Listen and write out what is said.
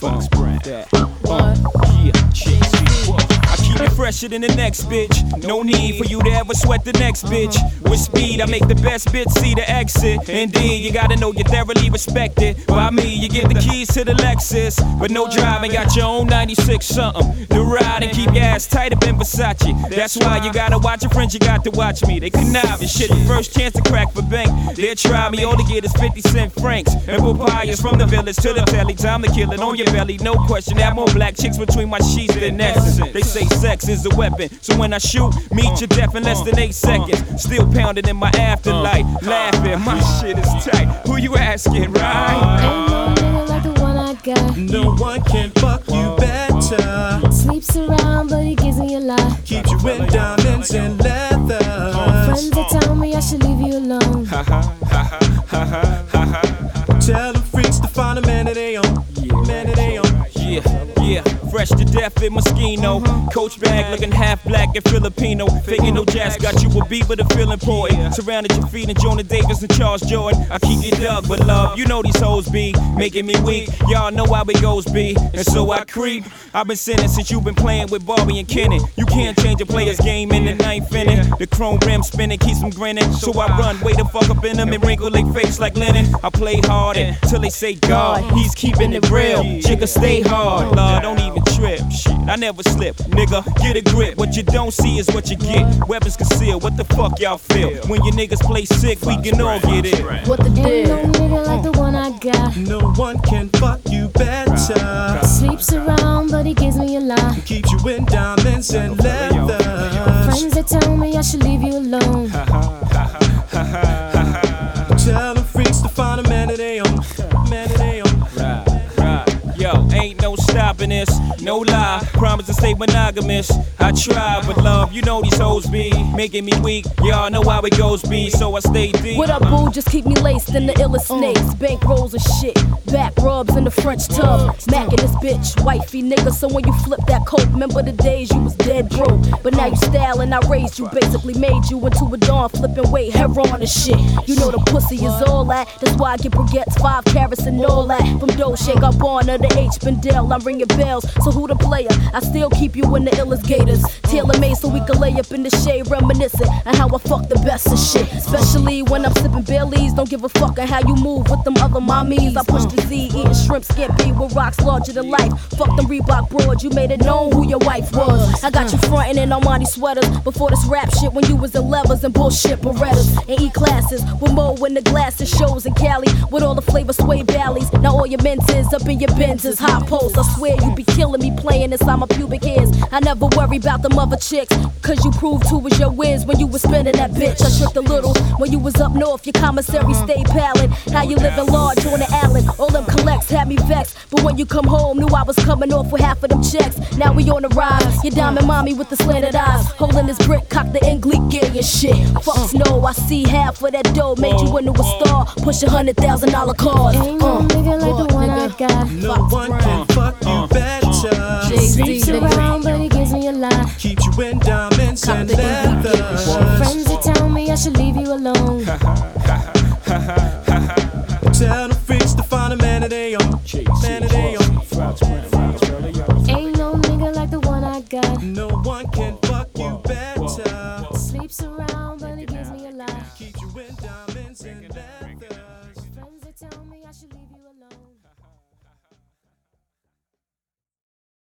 Fox Brown. Uh, yeah, Jay-Z. Fresher than the next bitch. No need for you to ever sweat the next bitch. With speed, I make the best bitch see the exit. Indeed, you gotta know you're thoroughly respected. By me, you get the keys to the Lexus. But no driving, got your own 96 something. The ride and keep your ass tight up in Versace. That's why you gotta watch your friends, you got to watch me. They connive and shit. First chance to crack for bank. They'll try me, all they get is 50 cent francs. And papayas from the village to the telly. Time to kill it on your belly, no question. Have more black chicks between my sheets than essence. They say sex is a weapon. So when I shoot, meet your death in less than eight seconds. Still pounding in my afterlife. Laughing, my shit is tight. Who you asking, right? Ain't no like the one I got. No one can fuck you better. Sleeps around, but he gives me a lot. Keeps you in diamonds and leather. Friends that tell me I should leave you alone. Tell them freaks to find a man that they own. Man that they own. Yeah, yeah, fresh to death in Moschino. Mm-hmm. Coach bag looking half black and Filipino. Faking no jazz, got you a beat, but a feel important. Surrounded your feet and Jonah Davis and Charles Jourdan. I keep you dug, but love, you know these hoes be making me weak. Y'all know how it goes, be, and so I creep. I've been sinning since you've been playing with Barbie and Kenny. You can't change a player's game in the ninth inning. The chrome rim spinning keeps them grinning. So I run, way the fuck up in them and wrinkle their face like linen. I play hard till they say God, he's keeping it real. Chicka stay hard, Lord, don't even trip. Shit, I never slip, nigga. Get a grip. What you don't see is what you get. Weapons concealed. What the fuck y'all feel? When your niggas play sick, we can all get it. What the Ain't no deal? nigga like the one I got. No one can fuck you better. Sleeps around, but he gives me a lot. Keeps you in diamonds and leather. Friends that tell me I should leave you alone. Tell them freaks to find a man that they own. Man that they own. Right, right. Yo, ain't no stopping this. No lie, promise to stay monogamous. I try, but love, you know these hoes be making me weak. Y'all know how it goes, be, so I stay deep. What up, boo? Just keep me laced in the illest mm. snakes. Bank rolls and shit. Back rubs in the French tub. Mm. Macking this bitch. Wifey nigga. So when you flip that coat, remember the days you was dead broke. But now you styling, I raised you. Basically made you into a dawn flipping weight. Heroin and shit. You know the pussy is all that. That's why I get baguettes, five carats and all that. From Dolce & Gabbana, the H Bendel. Ringing bells. So who the player? I still keep you in the illest gators. Tailor made so we can lay up in the shade, reminiscing on how I fuck the best of shit. Especially when I'm sipping Baileys. Don't give a fuck on how you move with them other mommies. I push the Z, eating shrimp scampi with rocks larger than life. Fuck them Reebok broad, you made it known who your wife was. I got you frontin' in Armani sweaters before this rap shit when you was in Levi's and bullshit Berettas and E classes with Mo in the glasses shows in Cali with all the flavor sway valleys. Now all your mentors up in your Benzes, hot posts. Swear you be killing me playing inside my pubic hairs. I never worry about them other chicks, cause you proved who was your whiz when you was spinning that bitch. I tripped a little when you was up north, your commissary stayed pallid. How you living large on the island, all them collects had me vexed. But when you come home, knew I was coming off with half of them checks. Now we on the rise, your diamond mommy with the slanted eyes, holding this brick, cock the English gear and shit. Fucks no, I see half of that dough made you into a star. Push a hundred thousand dollar cars. Ain't no Uh, nigga like the what, one I got. No one can fuck you better. Uh, Sleeps around, but he gives me a lot. Keeps you in diamonds and leather. Friends that tell me I should leave you alone. tell the freaks to find a man that they own. Man that they own. Ain't no nigga like the one I got. No one can fuck you better. Sleeps around, but he gives me a lot. Keeps you in diamonds and leather.